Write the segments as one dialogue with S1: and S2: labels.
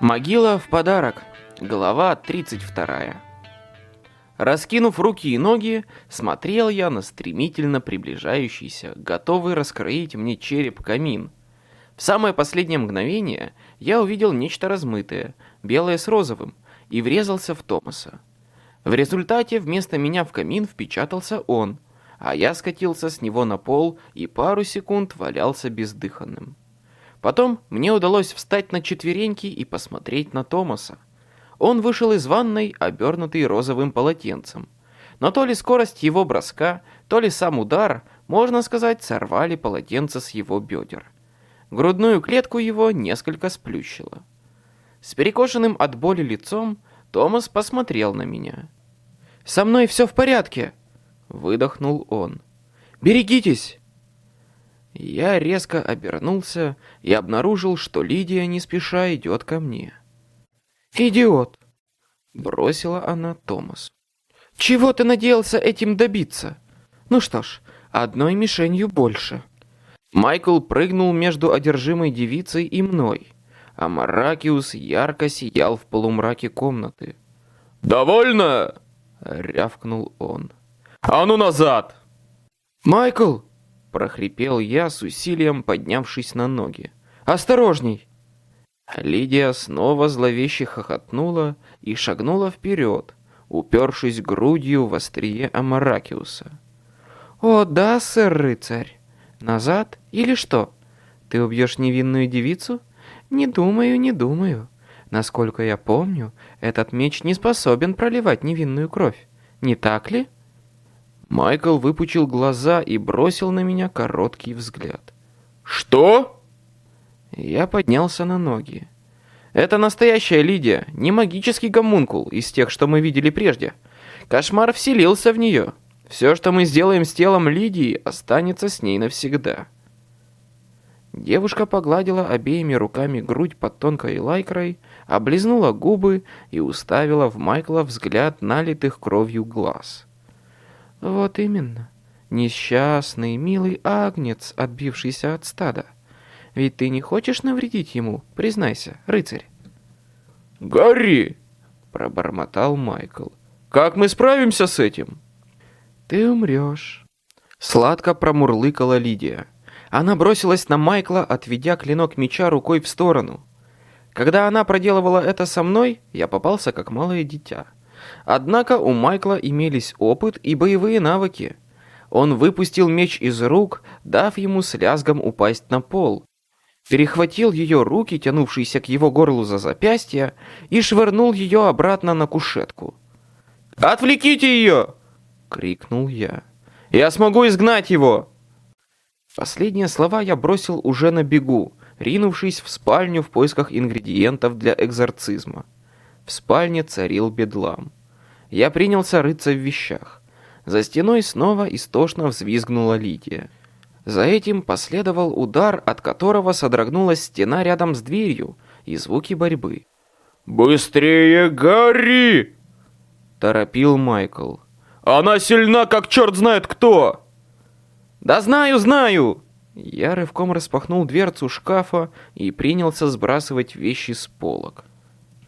S1: Могила в подарок. Глава 32. Раскинув руки и ноги, смотрел я на стремительно приближающийся, готовый раскроить мне череп камин. В самое последнее мгновение я увидел нечто размытое, белое с розовым, и врезался в Томаса. В результате вместо меня в камин впечатался он, а я скатился с него на пол и пару секунд валялся бездыханным. Потом мне удалось встать на четвереньки и посмотреть на Томаса. Он вышел из ванной, обернутый розовым полотенцем. Но то ли скорость его броска, то ли сам удар, можно сказать, сорвали полотенце с его бедер. Грудную клетку его несколько сплющило. С перекошенным от боли лицом Томас посмотрел на меня. «Со мной все в порядке!» — выдохнул он. «Берегитесь!» Я резко обернулся и обнаружил, что Лидия не спеша идет ко мне. «Идиот!» — бросила она Томас. «Чего ты надеялся этим добиться? Ну что ж, одной мишенью больше». Майкл прыгнул между одержимой девицей и мной, а Маракиус ярко сиял в полумраке комнаты.
S2: «Довольно!» — рявкнул он. «А ну назад!»
S1: «Майкл!» Прохрипел я с усилием, поднявшись на ноги. «Осторожней!» Лидия снова зловеще хохотнула и шагнула вперед, упершись грудью в острие Амаракиуса. «О, да, сэр-рыцарь! Назад или что? Ты убьешь невинную девицу? Не думаю, не думаю. Насколько я помню, этот меч не способен проливать невинную кровь. Не так ли?» Майкл выпучил глаза и бросил на меня короткий взгляд.
S2: «Что?»
S1: Я поднялся на ноги. «Это настоящая Лидия, не магический гомункул из тех, что мы видели прежде. Кошмар вселился в нее. Все, что мы сделаем с телом Лидии, останется с ней навсегда». Девушка погладила обеими руками грудь под тонкой лайкрой, облизнула губы и уставила в Майкла взгляд налитых кровью глаз. Вот именно. Несчастный, милый агнец, отбившийся от стада. Ведь ты не хочешь навредить ему, признайся, рыцарь.
S2: «Гарри!» — пробормотал Майкл. «Как мы справимся с этим?»
S1: «Ты умрешь», — сладко промурлыкала Лидия. Она бросилась на Майкла, отведя клинок меча рукой в сторону. Когда она проделывала это со мной, я попался как малое дитя. Однако у Майкла имелись опыт и боевые навыки. Он выпустил меч из рук, дав ему с лязгом упасть на пол. Перехватил ее руки, тянувшиеся к его горлу за запястья, и швырнул ее обратно на кушетку.
S2: «Отвлеките ее!» — крикнул я. «Я смогу изгнать его!»
S1: Последние слова я бросил уже на бегу, ринувшись в спальню в поисках ингредиентов для экзорцизма. В спальне царил бедлам. Я принялся рыться в вещах. За стеной снова истошно взвизгнула Лидия. За этим последовал удар, от которого содрогнулась стена рядом с дверью, и звуки борьбы.
S2: «Быстрее, Гарри!»
S1: — торопил Майкл.
S2: «Она сильна, как черт знает кто!»
S1: «Да знаю, знаю!» Я рывком распахнул дверцу шкафа и принялся сбрасывать вещи с полок.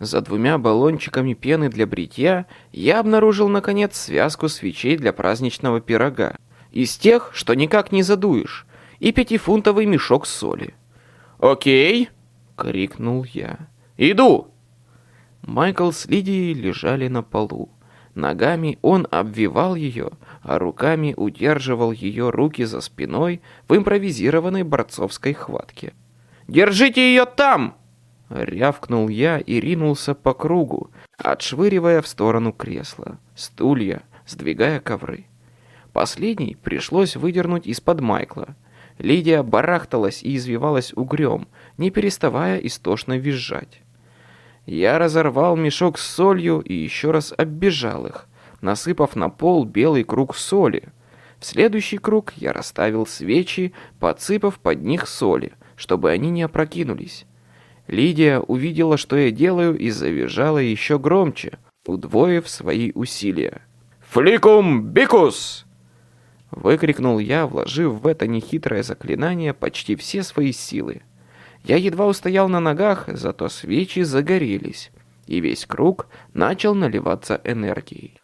S1: За двумя баллончиками пены для бритья я обнаружил, наконец, связку свечей для праздничного пирога. Из тех, что никак не задуешь, и пятифунтовый мешок соли.
S2: «Окей!»
S1: — крикнул я.
S2: «Иду!»
S1: Майкл с Лидией лежали на полу. Ногами он обвивал ее, а руками удерживал ее руки за спиной в импровизированной борцовской хватке. «Держите ее там!» Рявкнул я и ринулся по кругу, отшвыривая в сторону кресла, стулья, сдвигая ковры. Последний пришлось выдернуть из-под Майкла. Лидия барахталась и извивалась угрём, не переставая истошно визжать. Я разорвал мешок с солью и еще раз оббежал их, насыпав на пол белый круг соли. В следующий круг я расставил свечи, подсыпав под них соли, чтобы они не опрокинулись. Лидия увидела, что я делаю, и завизжала еще громче, удвоив свои усилия.
S2: «Фликум бикус!»
S1: Выкрикнул я, вложив в это нехитрое заклинание почти все свои силы. Я едва устоял на ногах, зато свечи загорелись, и весь круг начал наливаться энергией.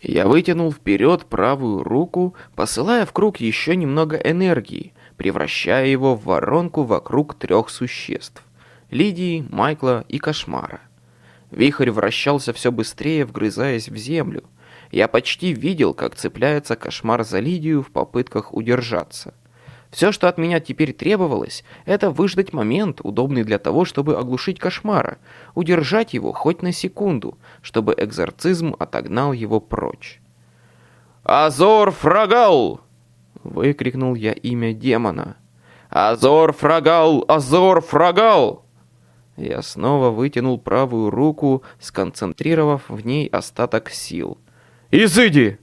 S1: Я вытянул вперед правую руку, посылая в круг еще немного энергии, превращая его в воронку вокруг трех существ — Лидии, Майкла и Кошмара. Вихрь вращался все быстрее, вгрызаясь в землю. Я почти видел, как цепляется Кошмар за Лидию в попытках удержаться — все, что от меня теперь требовалось, это выждать момент, удобный для того, чтобы оглушить кошмара, удержать его хоть на секунду, чтобы экзорцизм отогнал его прочь. «Азор Фрагал!» — выкрикнул я имя демона. «Азор Фрагал! Азор Фрагал!» Я снова вытянул правую руку, сконцентрировав в ней остаток сил. «Изыди!»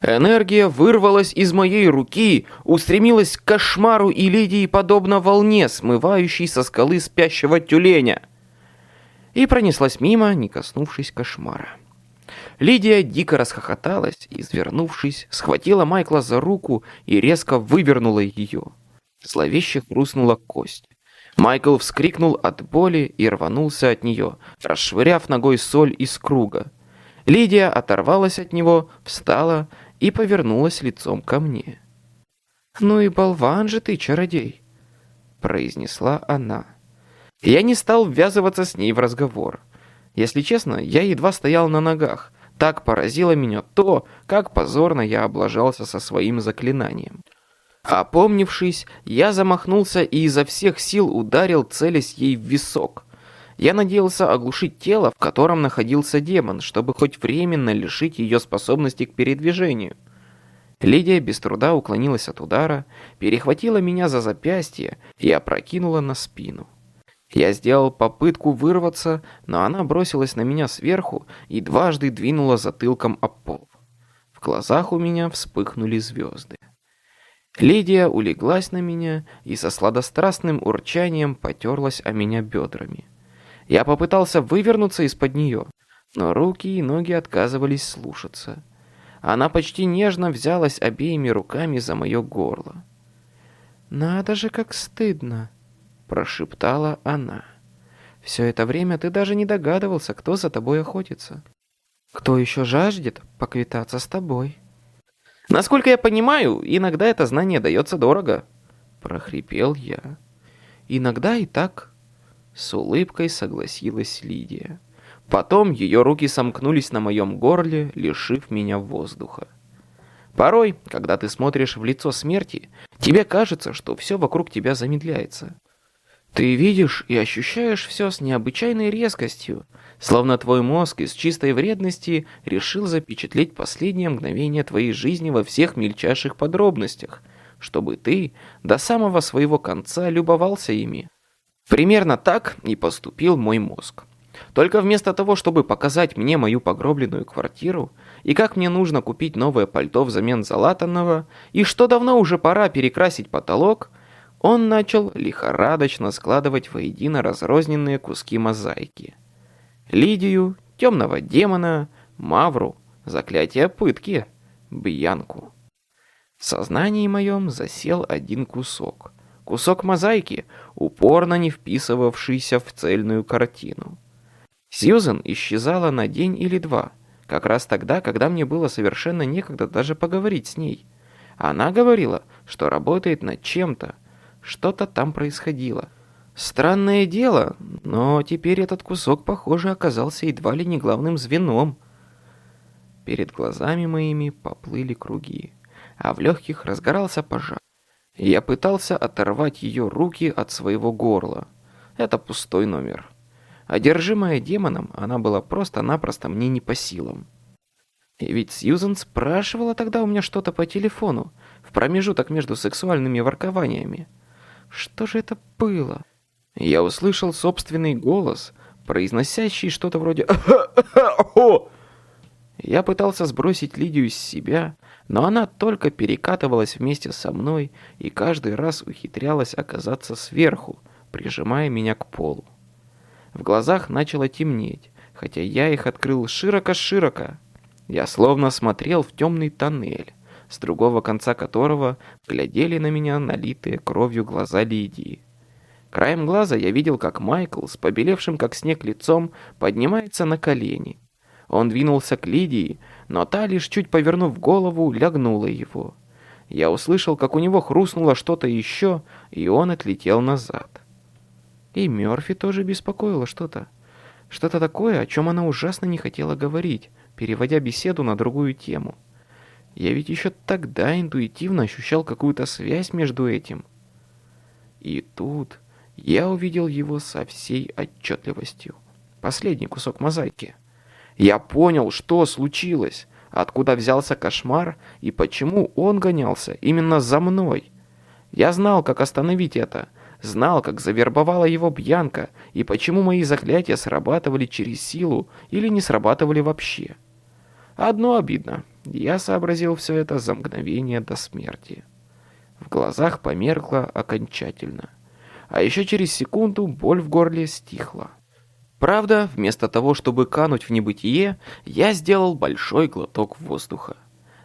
S1: Энергия вырвалась из моей руки, устремилась к кошмару и Лидии подобно волне, смывающей со скалы спящего тюленя. И пронеслась мимо, не коснувшись кошмара. Лидия дико расхохоталась, извернувшись, схватила Майкла за руку и резко вывернула ее. Зловеще хрустнула кость. Майкл вскрикнул от боли и рванулся от нее, расшвыряв ногой соль из круга. Лидия оторвалась от него, встала и повернулась лицом ко мне. «Ну и болван же ты, чародей!» произнесла она. Я не стал ввязываться с ней в разговор. Если честно, я едва стоял на ногах. Так поразило меня то, как позорно я облажался со своим заклинанием. Опомнившись, я замахнулся и изо всех сил ударил, целясь ей в висок. Я надеялся оглушить тело, в котором находился демон, чтобы хоть временно лишить ее способности к передвижению. Лидия без труда уклонилась от удара, перехватила меня за запястье и опрокинула на спину. Я сделал попытку вырваться, но она бросилась на меня сверху и дважды двинула затылком об пол. В глазах у меня вспыхнули звезды. Лидия улеглась на меня и со сладострастным урчанием потерлась о меня бедрами. Я попытался вывернуться из-под нее, но руки и ноги отказывались слушаться. Она почти нежно взялась обеими руками за мое горло. «Надо же, как стыдно!» — прошептала она. «Все это время ты даже не догадывался, кто за тобой охотится. Кто еще жаждет поквитаться с тобой?» «Насколько я понимаю, иногда это знание дается дорого», — прохрипел я. «Иногда и так», с улыбкой согласилась Лидия. Потом ее руки сомкнулись на моем горле, лишив меня воздуха. Порой, когда ты смотришь в лицо смерти, тебе кажется, что все вокруг тебя замедляется. Ты видишь и ощущаешь все с необычайной резкостью, словно твой мозг из чистой вредности решил запечатлеть последние мгновения твоей жизни во всех мельчайших подробностях, чтобы ты до самого своего конца любовался ими. Примерно так и поступил мой мозг. Только вместо того, чтобы показать мне мою погробленную квартиру, и как мне нужно купить новое пальто взамен залатанного, и что давно уже пора перекрасить потолок, он начал лихорадочно складывать воедино разрозненные куски мозаики. Лидию, темного демона, Мавру, заклятие пытки, Бьянку. В сознании моем засел один кусок — Кусок мозаики, упорно не вписывавшийся в цельную картину. Сьюзен исчезала на день или два, как раз тогда, когда мне было совершенно некогда даже поговорить с ней. Она говорила, что работает над чем-то, что-то там происходило. Странное дело, но теперь этот кусок, похоже, оказался едва ли не главным звеном. Перед глазами моими поплыли круги, а в легких разгорался пожар. Я пытался оторвать ее руки от своего горла. Это пустой номер. Одержимая демоном, она была просто-напросто мне не по силам. И ведь Сьюзен спрашивала тогда у меня что-то по телефону, в промежуток между сексуальными воркованиями. Что же это было? Я услышал собственный голос, произносящий что-то вроде Я пытался сбросить Лидию с себя, но она только перекатывалась вместе со мной и каждый раз ухитрялась оказаться сверху, прижимая меня к полу. В глазах начало темнеть, хотя я их открыл широко-широко. Я словно смотрел в темный тоннель, с другого конца которого глядели на меня налитые кровью глаза Лидии. Краем глаза я видел, как Майкл с побелевшим как снег лицом поднимается на колени. Он двинулся к Лидии, но та, лишь чуть повернув голову, лягнула его. Я услышал, как у него хрустнуло что-то еще, и он отлетел назад. И Мёрфи тоже беспокоило что-то. Что-то такое, о чем она ужасно не хотела говорить, переводя беседу на другую тему. Я ведь еще тогда интуитивно ощущал какую-то связь между этим. И тут я увидел его со всей отчетливостью. Последний кусок мозаики. Я понял, что случилось, откуда взялся кошмар и почему он гонялся именно за мной. Я знал, как остановить это, знал, как завербовала его Бьянка и почему мои заклятия срабатывали через силу или не срабатывали вообще. Одно обидно. Я сообразил все это за мгновение до смерти. В глазах померкло окончательно. А еще через секунду боль в горле стихла. Правда, вместо того, чтобы кануть в небытие, я сделал большой глоток воздуха.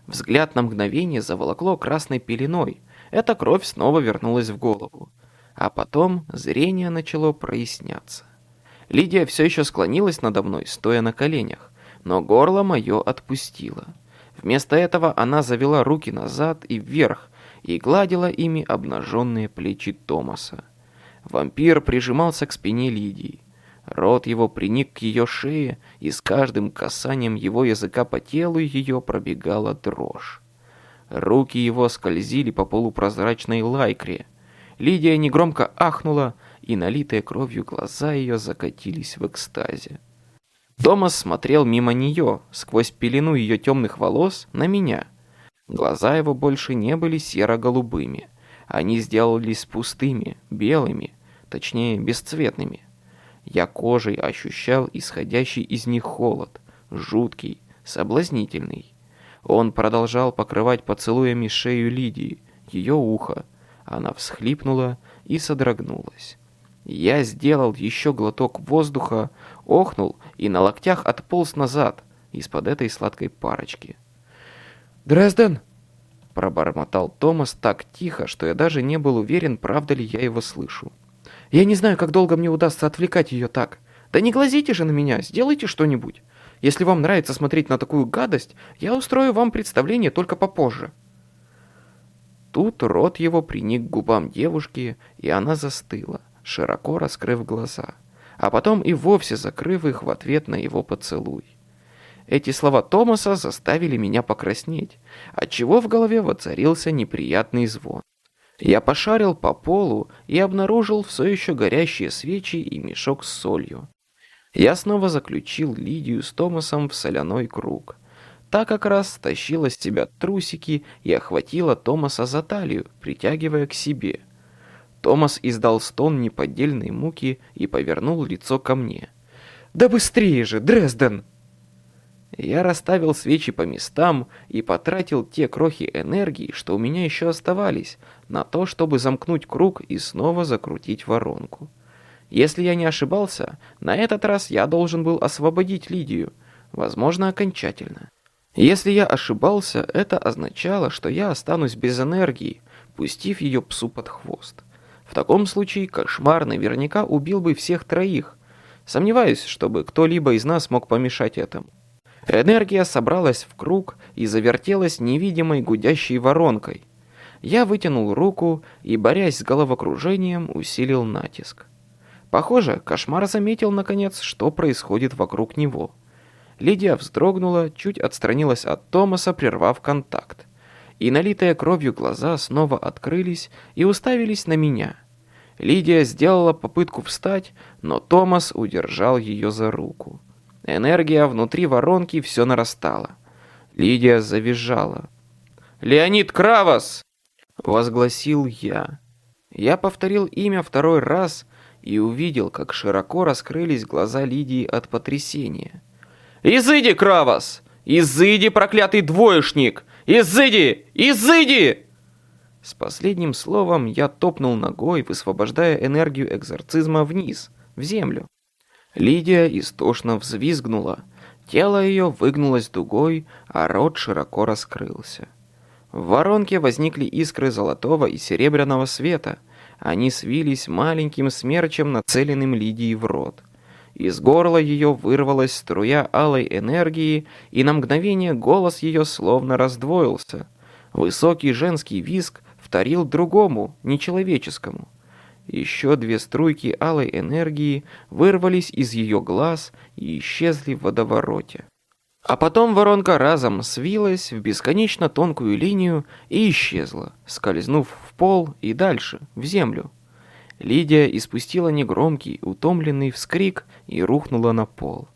S1: Взгляд на мгновение заволокло красной пеленой. Эта кровь снова вернулась в голову. А потом зрение начало проясняться. Лидия все еще склонилась надо мной, стоя на коленях, но горло мое отпустило. Вместо этого она завела руки назад и вверх и гладила ими обнаженные плечи Томаса. Вампир прижимался к спине Лидии. Рот его приник к ее шее, и с каждым касанием его языка по телу ее пробегала дрожь. Руки его скользили по полупрозрачной лайкре. Лидия негромко ахнула, и налитые кровью глаза ее закатились в экстазе. Томас смотрел мимо нее, сквозь пелену ее темных волос, на меня. Глаза его больше не были серо-голубыми. Они сделались пустыми, белыми, точнее, бесцветными. Я кожей ощущал исходящий из них холод, жуткий, соблазнительный. Он продолжал покрывать поцелуями шею Лидии, ее ухо. Она всхлипнула и содрогнулась. Я сделал еще глоток воздуха, охнул и на локтях отполз назад из-под этой сладкой парочки. «Дрезден!» Пробормотал Томас так тихо, что я даже не был уверен, правда ли я его слышу. Я не знаю, как долго мне удастся отвлекать ее так. Да не глазите же на меня, сделайте что-нибудь. Если вам нравится смотреть на такую гадость, я устрою вам представление только попозже». Тут рот его приник к губам девушки, и она застыла, широко раскрыв глаза, а потом и вовсе закрыв их в ответ на его поцелуй. Эти слова Томаса заставили меня покраснеть, отчего в голове воцарился неприятный звон. Я пошарил по полу и обнаружил все еще горящие свечи и мешок с солью. Я снова заключил Лидию с Томасом в соляной круг. Та как раз тащила с тебя трусики и охватила Томаса за талию, притягивая к себе. Томас издал стон неподдельной муки и повернул лицо ко мне. «Да быстрее же, Дрезден!» Я расставил свечи по местам и потратил те крохи энергии, что у меня еще оставались, на то, чтобы замкнуть круг и снова закрутить воронку. Если я не ошибался, на этот раз я должен был освободить Лидию, возможно, окончательно. Если я ошибался, это означало, что я останусь без энергии, пустив ее псу под хвост. В таком случае кошмар наверняка убил бы всех троих. Сомневаюсь, чтобы кто-либо из нас мог помешать этому. Энергия собралась в круг и завертелась невидимой гудящей воронкой. Я вытянул руку и, борясь с головокружением, усилил натиск. Похоже, кошмар заметил, наконец, что происходит вокруг него. Лидия вздрогнула, чуть отстранилась от Томаса, прервав контакт. И налитые кровью глаза снова открылись и уставились на меня. Лидия сделала попытку встать, но Томас удержал ее за руку. Энергия внутри воронки все нарастала. Лидия завизжала. «Леонид Кравос!» — возгласил я. Я повторил имя второй раз и увидел, как широко раскрылись глаза Лидии от потрясения. «Изыди, Кравос! Изыди, проклятый двоечник! Изыди! Изыди!» С последним словом я топнул ногой, высвобождая энергию экзорцизма вниз, в землю. Лидия истошно взвизгнула. Тело ее выгнулось дугой, а рот широко раскрылся. В воронке возникли искры золотого и серебряного света. Они свились маленьким смерчем, нацеленным Лидии в рот. Из горла ее вырвалась струя алой энергии, и на мгновение голос ее словно раздвоился. Высокий женский визг вторил другому, нечеловеческому. Еще две струйки алой энергии вырвались из ее глаз и исчезли в водовороте. А потом воронка разом свилась в бесконечно тонкую линию и исчезла, скользнув в пол и дальше, в землю. Лидия испустила негромкий, утомленный вскрик и рухнула на пол.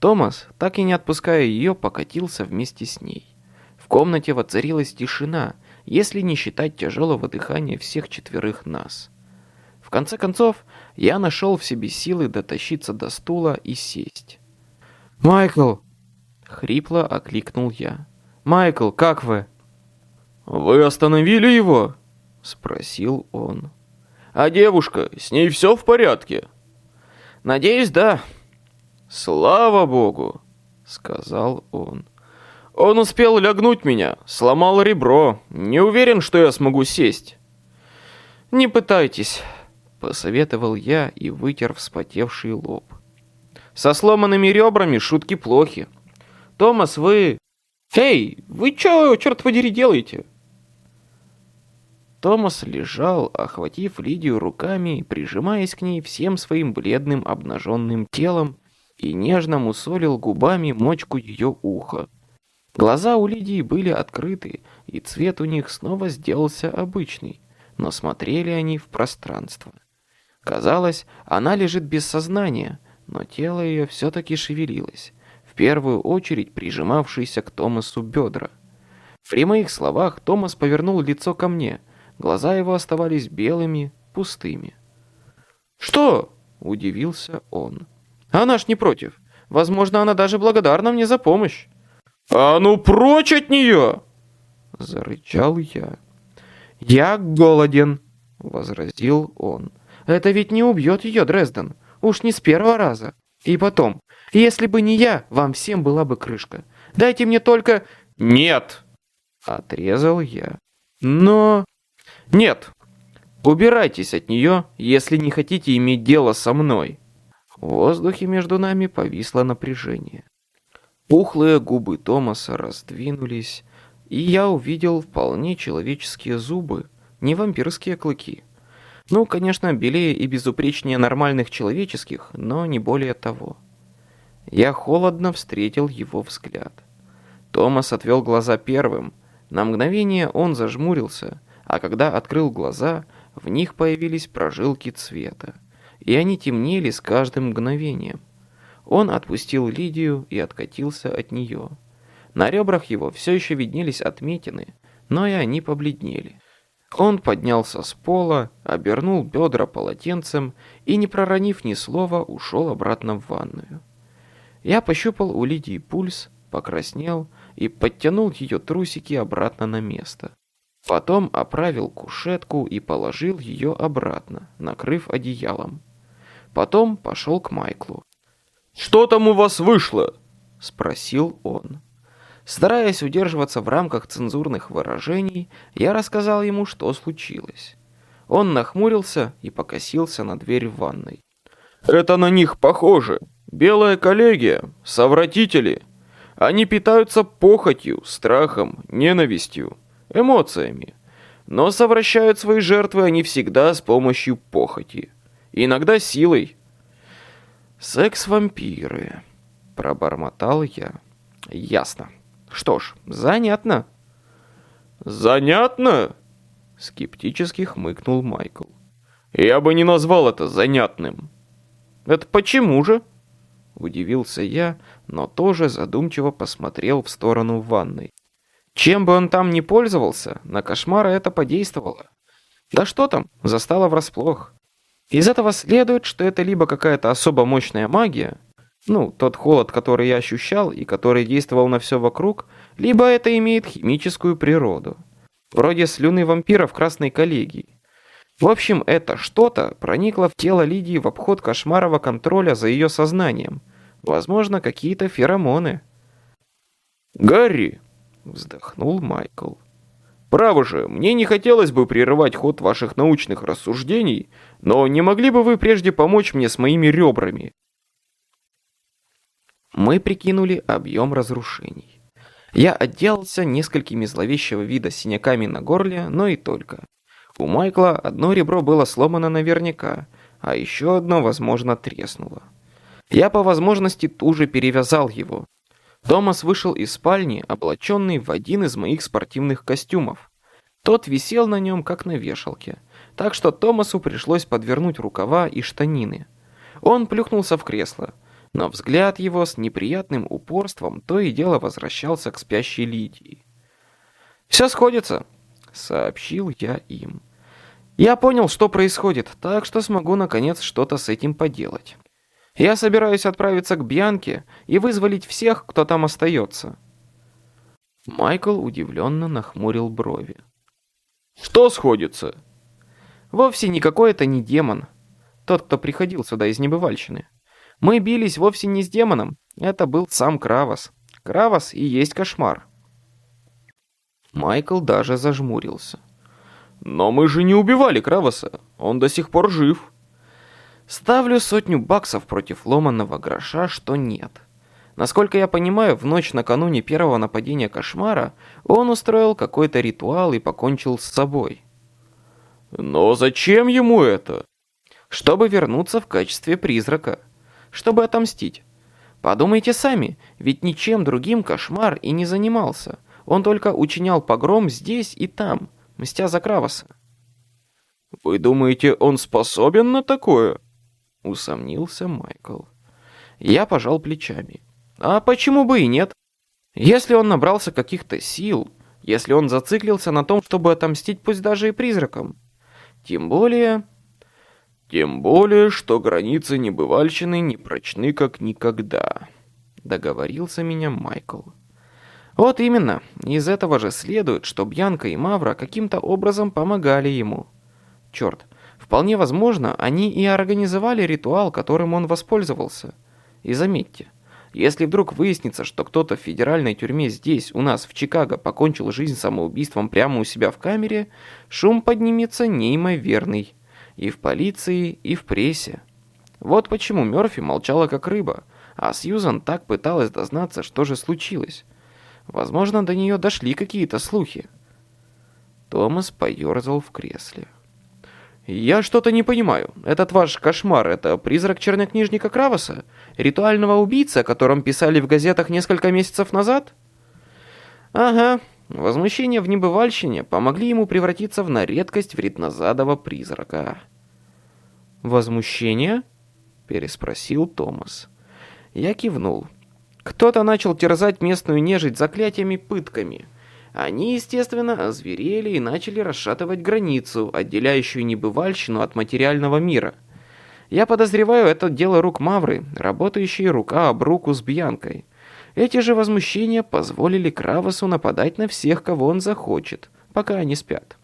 S1: Томас, так и не отпуская ее, покатился вместе с ней. В комнате воцарилась тишина, если не считать тяжелого дыхания всех четверых нас. В конце концов, я нашел в себе силы дотащиться до стула и сесть.
S2: «Майкл!»
S1: Хрипло окликнул я. «Майкл, как вы?»
S2: «Вы остановили его?»
S1: Спросил он.
S2: «А девушка, с ней все в порядке?»
S1: «Надеюсь, да».
S2: «Слава богу!» Сказал он. «Он успел лягнуть меня, сломал ребро. Не уверен, что я смогу сесть».
S1: «Не пытайтесь», — посоветовал я и вытер вспотевший лоб. «Со сломанными ребрами шутки плохи. Томас, вы... Эй, вы чё, черт подери, делаете? Томас лежал, охватив Лидию руками, прижимаясь к ней всем своим бледным обнаженным телом и нежно мусолил губами мочку ее уха. Глаза у Лидии были открыты, и цвет у них снова сделался обычный, но смотрели они в пространство. Казалось, она лежит без сознания, но тело ее все-таки шевелилось первую очередь прижимавшийся к Томасу бедра. При моих словах Томас повернул лицо ко мне. Глаза его оставались белыми, пустыми. «Что?» – удивился он. «Она ж не против. Возможно, она даже благодарна мне за помощь».
S2: «А ну прочь от нее!»
S1: – зарычал я. «Я голоден», – возразил он. «Это ведь не убьет ее, Дрезден. Уж не с первого раза. И потом, если бы не я, вам всем была бы крышка. Дайте мне только...
S2: Нет!
S1: Отрезал я. Но... Нет! Убирайтесь от нее, если не хотите иметь дело со мной. В воздухе между нами повисло напряжение. Пухлые губы Томаса раздвинулись, и я увидел вполне человеческие зубы, не вампирские клыки. Ну, конечно, белее и безупречнее нормальных человеческих, но не более того. Я холодно встретил его взгляд. Томас отвел глаза первым. На мгновение он зажмурился, а когда открыл глаза, в них появились прожилки цвета, и они темнели с каждым мгновением. Он отпустил Лидию и откатился от нее. На ребрах его все еще виднелись отметины, но и они побледнели. Он поднялся с пола, обернул бедра полотенцем и, не проронив ни слова, ушел обратно в ванную. Я пощупал у Лидии пульс, покраснел и подтянул ее трусики обратно на место. Потом оправил кушетку и положил ее обратно, накрыв одеялом. Потом пошел к Майклу.
S2: «Что там у вас вышло?»
S1: – спросил он. Стараясь удерживаться в рамках цензурных выражений, я рассказал ему, что случилось. Он нахмурился и покосился на дверь в ванной.
S2: «Это на них похоже!» Белая коллегия, совратители. Они питаются похотью, страхом, ненавистью, эмоциями. Но совращают свои жертвы они всегда с помощью похоти. Иногда силой.
S1: «Секс-вампиры», — пробормотал я. «Ясно. Что ж, занятно».
S2: «Занятно?» — скептически хмыкнул Майкл. «Я бы не назвал это занятным».
S1: «Это почему же?» Удивился я, но тоже задумчиво посмотрел в сторону ванной. Чем бы он там ни пользовался, на кошмара это подействовало. Да что там, застало врасплох. Из этого следует, что это либо какая-то особо мощная магия, ну, тот холод, который я ощущал и который действовал на все вокруг, либо это имеет химическую природу. Вроде слюны вампира в Красной коллегии. В общем, это что-то проникло в тело Лидии в обход кошмарного контроля за ее сознанием. Возможно, какие-то феромоны.
S2: «Гарри!»
S1: — вздохнул Майкл.
S2: Право же, мне не хотелось бы прерывать ход ваших научных рассуждений, но не могли бы вы прежде помочь мне с моими ребрами?
S1: Мы прикинули объем разрушений. Я отделался несколькими зловещего вида синяками на горле, но и только. У Майкла одно ребро было сломано наверняка, а еще одно, возможно, треснуло. Я по возможности туже перевязал его, Томас вышел из спальни, облаченный в один из моих спортивных костюмов. Тот висел на нем, как на вешалке, так что Томасу пришлось подвернуть рукава и штанины. Он плюхнулся в кресло, но взгляд его с неприятным упорством то и дело возвращался к спящей Лидии. «Все сходится», — сообщил я им. «Я понял, что происходит, так что смогу наконец что-то с этим поделать». Я собираюсь отправиться к Бьянке и вызволить всех, кто там остается». Майкл удивленно нахмурил брови.
S2: «Что сходится?»
S1: «Вовсе никакой это не демон. Тот, кто приходил сюда из небывальщины. Мы бились вовсе не с демоном. Это был сам Кравос. Кравос и есть кошмар». Майкл даже зажмурился.
S2: «Но мы же не убивали Кравоса. Он до сих пор жив».
S1: Ставлю сотню баксов против ломаного гроша, что нет. Насколько я понимаю, в ночь накануне первого нападения кошмара он устроил какой-то ритуал и покончил с собой.
S2: Но зачем ему это?
S1: Чтобы вернуться в качестве призрака. Чтобы отомстить. Подумайте сами, ведь ничем другим кошмар и не занимался. Он только учинял погром здесь и там, мстя за Кравоса.
S2: Вы думаете, он способен на такое?
S1: Усомнился Майкл. Я пожал плечами. А почему бы и нет? Если он набрался каких-то сил, если он зациклился на том, чтобы отомстить пусть даже и призракам. Тем более...
S2: Тем более, что границы небывальщины не прочны как никогда.
S1: Договорился меня Майкл. Вот именно. Из этого же следует, что Бьянка и Мавра каким-то образом помогали ему. Черт, Вполне возможно, они и организовали ритуал, которым он воспользовался. И заметьте, если вдруг выяснится, что кто-то в федеральной тюрьме здесь, у нас, в Чикаго, покончил жизнь самоубийством прямо у себя в камере, шум поднимется неимоверный. И в полиции, и в прессе. Вот почему Мёрфи молчала как рыба, а Сьюзан так пыталась дознаться, что же случилось. Возможно, до нее дошли какие-то слухи. Томас поерзал в кресле. «Я что-то не понимаю. Этот ваш кошмар — это призрак чернокнижника Кравоса? Ритуального убийцы, о котором писали в газетах несколько месяцев назад?» «Ага. Возмущение в небывальщине помогли ему превратиться в на редкость вреднозадого призрака». «Возмущение?» — переспросил Томас. Я кивнул. Кто-то начал терзать местную нежить заклятиями-пытками — они, естественно, озверели и начали расшатывать границу, отделяющую небывальщину от материального мира. Я подозреваю, это дело рук Мавры, работающей рука об руку с Бьянкой. Эти же возмущения позволили Кравосу нападать на всех, кого он захочет, пока они спят.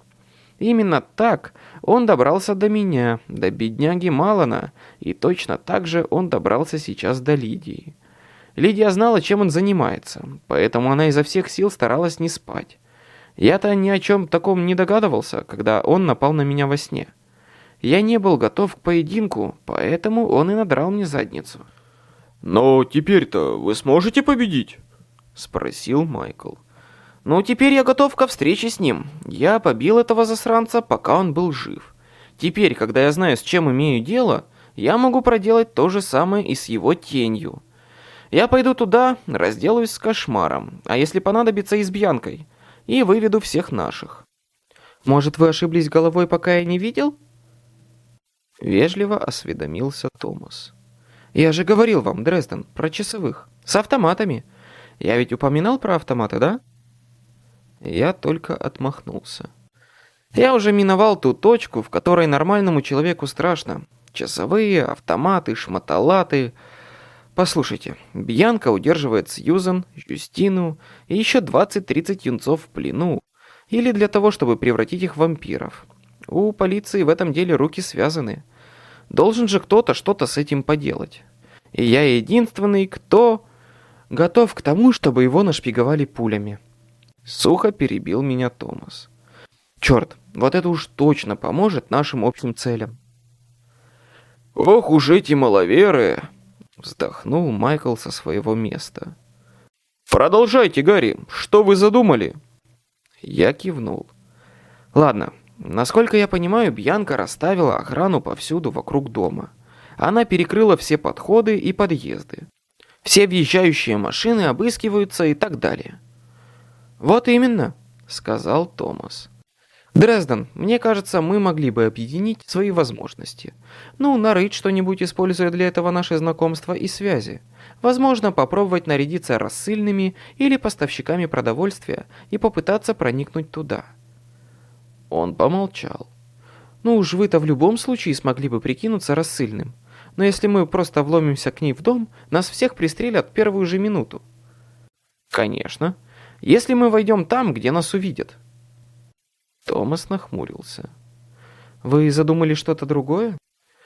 S1: Именно так он добрался до меня, до бедняги Малана, и точно так же он добрался сейчас до Лидии. Лидия знала, чем он занимается, поэтому она изо всех сил старалась не спать. Я-то ни о чем таком не догадывался, когда он напал на меня во сне. Я не был готов к поединку, поэтому он и надрал мне задницу.
S2: «Но теперь-то вы сможете победить?»
S1: — спросил Майкл. «Ну, теперь я готов ко встрече с ним. Я побил этого засранца, пока он был жив. Теперь, когда я знаю, с чем имею дело, я могу проделать то же самое и с его тенью». Я пойду туда, разделаюсь с кошмаром, а если понадобится и с Бьянкой, и выведу всех наших. Может, вы ошиблись головой, пока я не видел? Вежливо осведомился Томас. Я же говорил вам, Дрезден, про часовых. С автоматами. Я ведь упоминал про автоматы, да? Я только отмахнулся. Я уже миновал ту точку, в которой нормальному человеку страшно. Часовые, автоматы, шматалаты... Послушайте, Бьянка удерживает Сьюзан, Юстину и еще 20-30 юнцов в плену. Или для того, чтобы превратить их в вампиров. У полиции в этом деле руки связаны. Должен же кто-то что-то с этим поделать. И я единственный, кто готов к тому, чтобы его нашпиговали пулями. Сухо перебил меня Томас. Черт, вот это уж точно поможет нашим общим целям.
S2: Ох уж эти маловеры! Вздохнул Майкл со своего места. Продолжайте, Гарри, что вы задумали?
S1: Я кивнул. Ладно, насколько я понимаю, Бьянка расставила охрану повсюду вокруг дома. Она перекрыла все подходы и подъезды. Все въезжающие машины обыскиваются и так далее. Вот именно, сказал Томас. Дрезден, мне кажется, мы могли бы объединить свои возможности. Ну, нарыть что-нибудь, используя для этого наши знакомства и связи. Возможно, попробовать нарядиться рассыльными или поставщиками продовольствия и попытаться проникнуть туда. Он помолчал. Ну уж вы-то в любом случае смогли бы прикинуться рассыльным. Но если мы просто вломимся к ней в дом, нас всех пристрелят первую же минуту. Конечно. Если мы войдем там, где нас увидят. Томас нахмурился. «Вы задумали что-то другое?»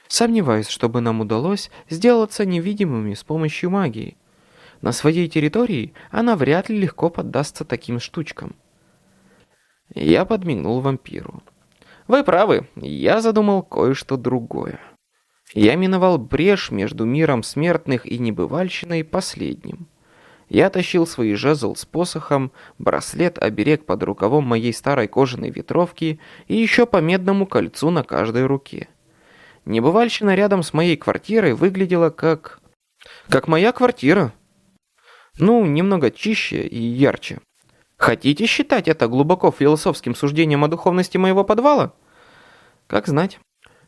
S1: «Сомневаюсь, чтобы нам удалось сделаться невидимыми с помощью магии. На своей территории она вряд ли легко поддастся таким штучкам». Я подмигнул вампиру. «Вы правы, я задумал кое-что другое. Я миновал брешь между миром смертных и небывальщиной последним». Я тащил свой жезл с посохом, браслет-оберег под рукавом моей старой кожаной ветровки и еще по медному кольцу на каждой руке. Небывальщина рядом с моей квартирой выглядела как... как моя квартира. Ну, немного чище и ярче. Хотите считать это глубоко философским суждением о духовности моего подвала? Как знать.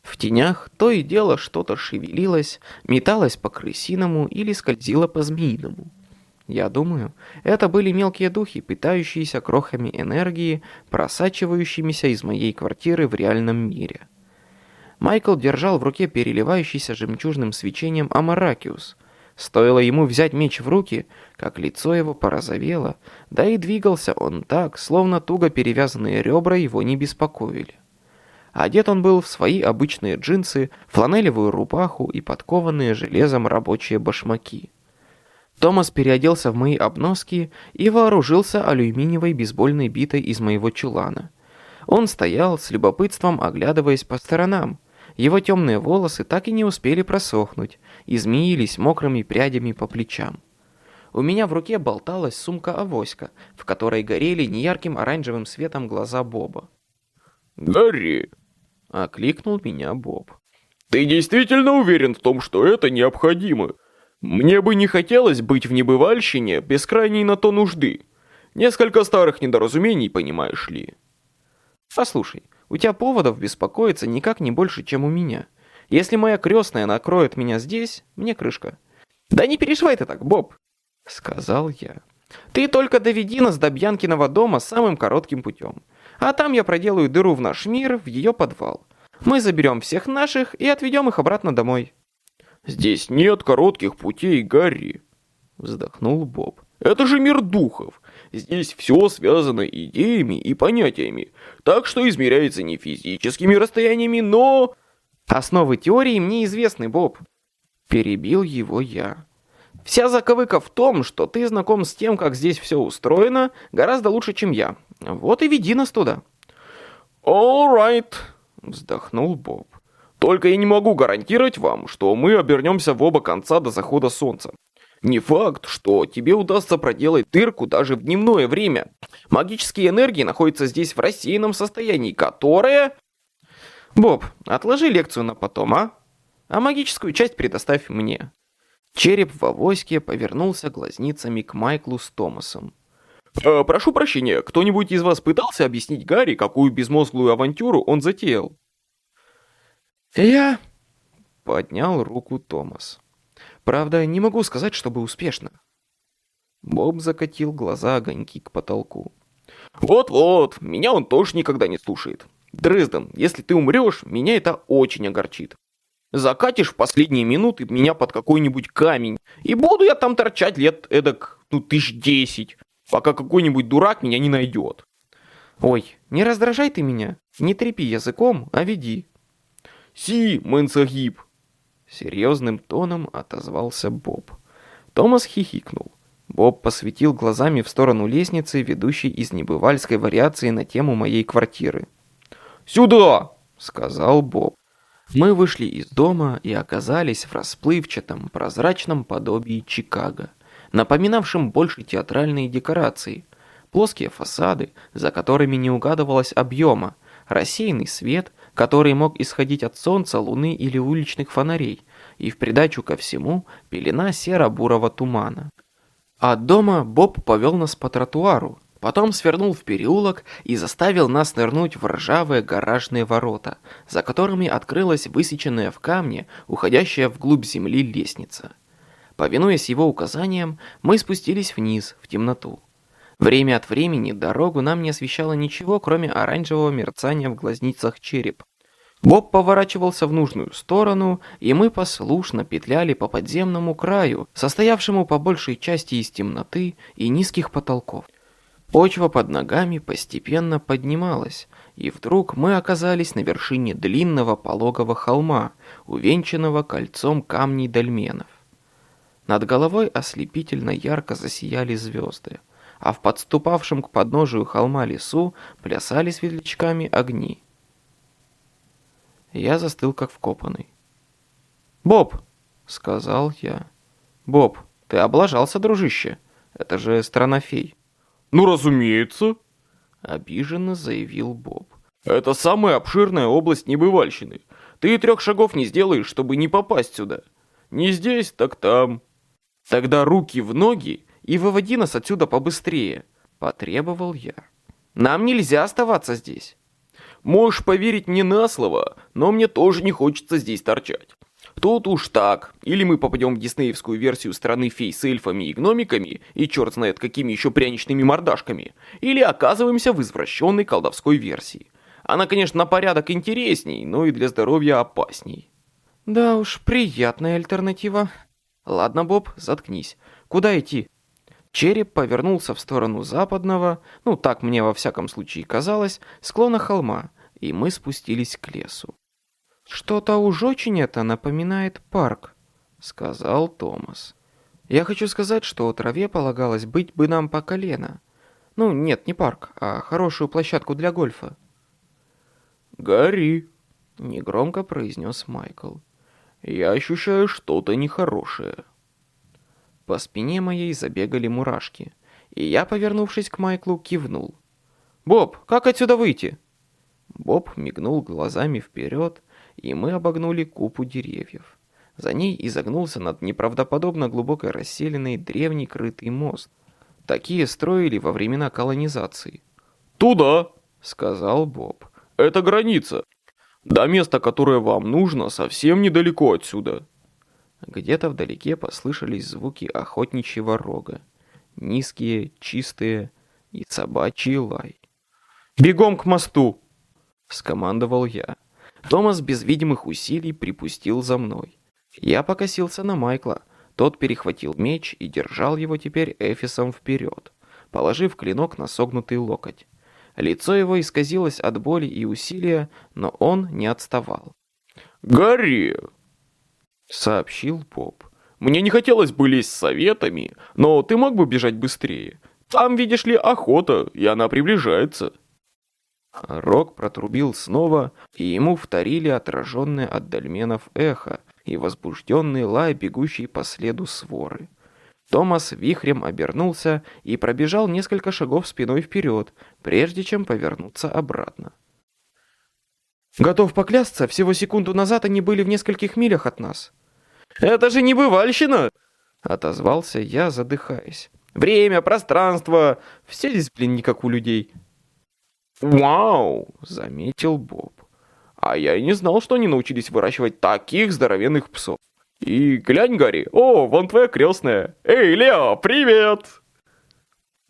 S1: В тенях то и дело что-то шевелилось, металось по крысиному или скользило по змеиному. Я думаю, это были мелкие духи, питающиеся крохами энергии, просачивающимися из моей квартиры в реальном мире. Майкл держал в руке переливающийся жемчужным свечением Амаракиус. Стоило ему взять меч в руки, как лицо его порозовело, да и двигался он так, словно туго перевязанные ребра его не беспокоили. Одет он был в свои обычные джинсы, фланелевую рубаху и подкованные железом рабочие башмаки. Томас переоделся в мои обноски и вооружился алюминиевой бейсбольной битой из моего чулана. Он стоял с любопытством, оглядываясь по сторонам. Его темные волосы так и не успели просохнуть и змеились мокрыми прядями по плечам. У меня в руке болталась сумка-авоська, в которой горели неярким оранжевым светом глаза Боба.
S2: «Гарри!» — окликнул меня Боб. «Ты действительно уверен в том, что это необходимо?» Мне бы не хотелось быть в небывальщине без крайней на то нужды. Несколько старых недоразумений, понимаешь ли.
S1: Послушай, у тебя поводов беспокоиться никак не больше, чем у меня. Если моя крестная накроет меня здесь, мне крышка. Да не переживай ты так, Боб, сказал я. Ты только доведи нас до Бьянкиного дома самым коротким путем. А там я проделаю дыру в наш мир, в ее подвал. Мы заберем всех наших и отведем их обратно домой.
S2: «Здесь нет коротких путей, Гарри», — вздохнул Боб. «Это же мир духов. Здесь все связано идеями и понятиями, так что измеряется не физическими расстояниями, но...»
S1: «Основы теории мне известны, Боб», — перебил его я. «Вся заковыка в том, что ты знаком с тем, как здесь все устроено, гораздо лучше, чем я. Вот и веди нас туда».
S2: «All right», — вздохнул Боб. Только я не могу гарантировать вам, что мы обернемся в оба конца до захода солнца. Не факт, что тебе удастся проделать дырку даже в дневное время. Магические энергии находятся здесь в рассеянном состоянии, которое...
S1: Боб, отложи лекцию на потом, а? А магическую часть предоставь мне. Череп в авоське повернулся глазницами к Майклу с Томасом.
S2: «Э, «Прошу прощения, кто-нибудь из вас пытался объяснить Гарри, какую безмозглую авантюру он затеял?»
S1: «Я...» — поднял руку Томас. «Правда, не могу сказать, чтобы успешно». Боб закатил глаза огоньки к потолку.
S2: «Вот-вот, меня он тоже никогда не слушает. Дрезден, если ты умрешь, меня это очень огорчит. Закатишь в последние минуты меня под какой-нибудь камень, и буду я там торчать лет эдак, ну, тысяч десять, пока какой-нибудь дурак меня не найдет».
S1: «Ой, не раздражай ты меня, не трепи языком, а веди»,
S2: «Си, Мэнсагиб!»
S1: Серьезным тоном отозвался Боб. Томас хихикнул. Боб посветил глазами в сторону лестницы, ведущей из небывальской вариации на тему моей квартиры.
S2: «Сюда!» — сказал Боб.
S1: Мы вышли из дома и оказались в расплывчатом, прозрачном подобии Чикаго, напоминавшем больше театральные декорации, плоские фасады, за которыми не угадывалось объема, рассеянный свет, который мог исходить от солнца, луны или уличных фонарей, и в придачу ко всему пелена серо-бурого тумана. От дома Боб повел нас по тротуару, потом свернул в переулок и заставил нас нырнуть в ржавые гаражные ворота, за которыми открылась высеченная в камне, уходящая вглубь земли лестница. Повинуясь его указаниям, мы спустились вниз, в темноту. Время от времени дорогу нам не освещало ничего, кроме оранжевого мерцания в глазницах череп. Боб поворачивался в нужную сторону, и мы послушно петляли по подземному краю, состоявшему по большей части из темноты и низких потолков. Почва под ногами постепенно поднималась, и вдруг мы оказались на вершине длинного пологого холма, увенчанного кольцом камней дольменов. Над головой ослепительно ярко засияли звезды а в подступавшем к подножию холма лесу плясали светлячками огни. Я застыл как вкопанный. «Боб!» — сказал я. «Боб, ты облажался, дружище. Это же страна фей».
S2: «Ну, разумеется!»
S1: — обиженно заявил Боб.
S2: «Это самая обширная область небывальщины. Ты трех шагов не сделаешь, чтобы не попасть сюда. Не здесь, так там. Тогда руки в ноги и выводи нас отсюда побыстрее», — потребовал я. «Нам нельзя оставаться здесь». «Можешь поверить мне на слово, но мне тоже не хочется здесь торчать. Тут уж так. Или мы попадем в диснеевскую версию страны фей с эльфами и гномиками, и черт знает какими еще пряничными мордашками, или оказываемся в извращенной колдовской версии. Она, конечно, на порядок интересней, но и для здоровья опасней.
S1: Да уж, приятная альтернатива. Ладно, Боб, заткнись. Куда идти? Череп повернулся в сторону западного, ну так мне во всяком случае казалось, склона холма, и мы спустились к лесу. «Что-то уж очень это напоминает парк», — сказал Томас. «Я хочу сказать, что траве полагалось быть бы нам по колено. Ну, нет, не парк, а хорошую площадку для гольфа».
S2: «Гори», —
S1: негромко произнес Майкл.
S2: «Я ощущаю что-то нехорошее».
S1: По спине моей забегали мурашки, и я, повернувшись к Майклу, кивнул. «Боб, как отсюда выйти?» Боб мигнул глазами вперед, и мы обогнули купу деревьев. За ней изогнулся над неправдоподобно глубокой расселенной древний крытый мост. Такие строили во времена колонизации.
S2: «Туда!» — сказал Боб. «Это граница. До места, которое вам нужно, совсем недалеко отсюда».
S1: Где-то вдалеке послышались звуки охотничьего рога. Низкие, чистые и собачий лай.
S2: «Бегом к мосту!»
S1: — скомандовал я. Томас без видимых усилий припустил за мной. Я покосился на Майкла. Тот перехватил меч и держал его теперь эфисом вперед, положив клинок на согнутый локоть. Лицо его исказилось от боли и усилия, но он не отставал.
S2: «Гори!» сообщил Поп. «Мне не хотелось бы лезть с советами, но ты мог бы бежать быстрее. Там, видишь ли, охота, и она приближается».
S1: Рок протрубил снова, и ему вторили отраженное от дольменов эхо и возбужденный лай, бегущий по следу своры. Томас вихрем обернулся и пробежал несколько шагов спиной вперед, прежде чем повернуться обратно. «Готов поклясться, всего секунду назад они были в нескольких милях от нас»,
S2: это же не бывальщина!» Отозвался я, задыхаясь. «Время, пространство, все здесь, блин, не как у людей». «Вау!» — заметил Боб. «А я и не знал, что они научились выращивать таких здоровенных псов. И глянь, Гарри, о, вон твоя крестная. Эй, Лео, привет!»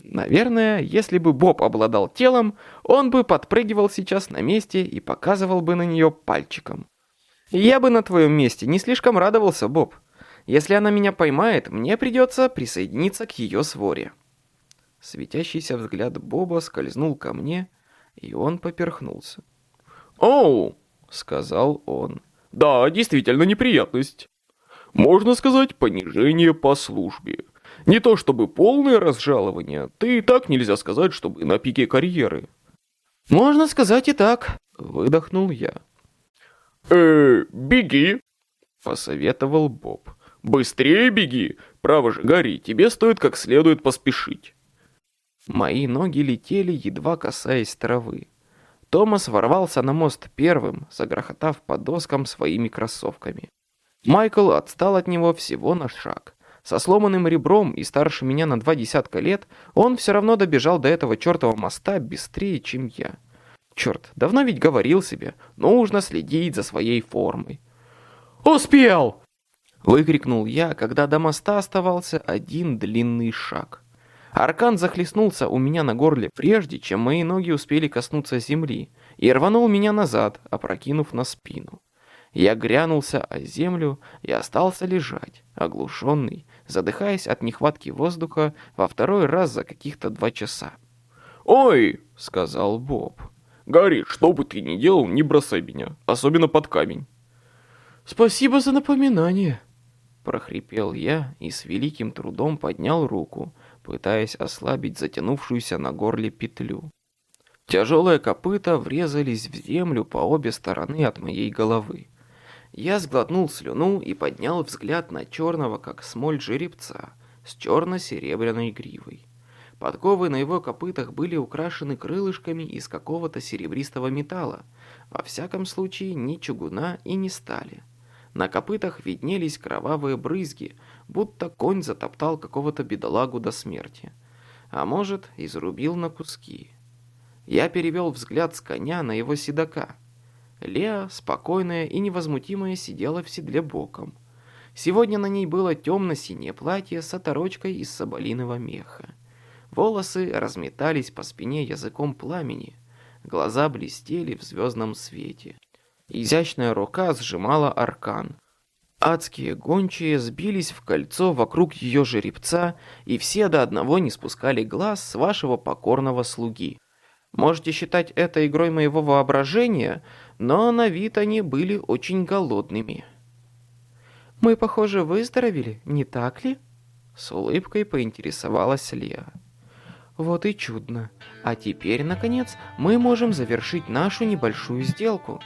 S1: Наверное, если бы Боб обладал телом, он бы подпрыгивал сейчас на месте и показывал бы на нее пальчиком. Я бы на твоем месте не слишком радовался, Боб. Если она меня поймает, мне придется присоединиться к ее своре. Светящийся взгляд Боба скользнул ко мне, и он поперхнулся.
S2: «Оу!» — сказал он. «Да, действительно неприятность. Можно сказать, понижение по службе. Не то чтобы полное разжалование, ты и так нельзя сказать, чтобы на пике карьеры».
S1: «Можно сказать и так», — выдохнул я.
S2: «Э, беги», — посоветовал Боб. «Быстрее беги! Право же, Гарри, тебе стоит как следует поспешить».
S1: Мои ноги летели, едва касаясь травы. Томас ворвался на мост первым, загрохотав по доскам своими кроссовками. Майкл отстал от него всего на шаг. Со сломанным ребром и старше меня на два десятка лет, он все равно добежал до этого чертова моста быстрее, чем я. Черт, давно ведь говорил себе, нужно следить за своей формой. «Успел!» — выкрикнул я, когда до моста оставался один длинный шаг. Аркан захлестнулся у меня на горле прежде, чем мои ноги успели коснуться земли, и рванул меня назад, опрокинув на спину. Я грянулся о землю и остался лежать, оглушенный, задыхаясь от нехватки воздуха во второй раз за каких-то два часа.
S2: «Ой!» — сказал Боб. «Гарри, что бы ты ни делал, не бросай меня, особенно под камень».
S1: «Спасибо за напоминание!» Прохрипел я и с великим трудом поднял руку, пытаясь ослабить затянувшуюся на горле петлю. Тяжелые копыта врезались в землю по обе стороны от моей головы. Я сглотнул слюну и поднял взгляд на черного, как смоль жеребца, с черно-серебряной гривой. Подковы на его копытах были украшены крылышками из какого-то серебристого металла, во всяком случае ни чугуна и ни стали. На копытах виднелись кровавые брызги, будто конь затоптал какого-то бедолагу до смерти. А может, изрубил на куски. Я перевел взгляд с коня на его седока. Леа, спокойная и невозмутимая, сидела в седле боком. Сегодня на ней было темно-синее платье с оторочкой из соболиного меха. Волосы разметались по спине языком пламени. Глаза блестели в звездном свете. Изящная рука сжимала аркан. Адские гончие сбились в кольцо вокруг ее жеребца, и все до одного не спускали глаз с вашего покорного слуги. Можете считать это игрой моего воображения, но на вид они были очень голодными. «Мы, похоже, выздоровели, не так ли?» С улыбкой поинтересовалась Леа. «Вот и чудно. А теперь, наконец, мы можем завершить нашу небольшую сделку».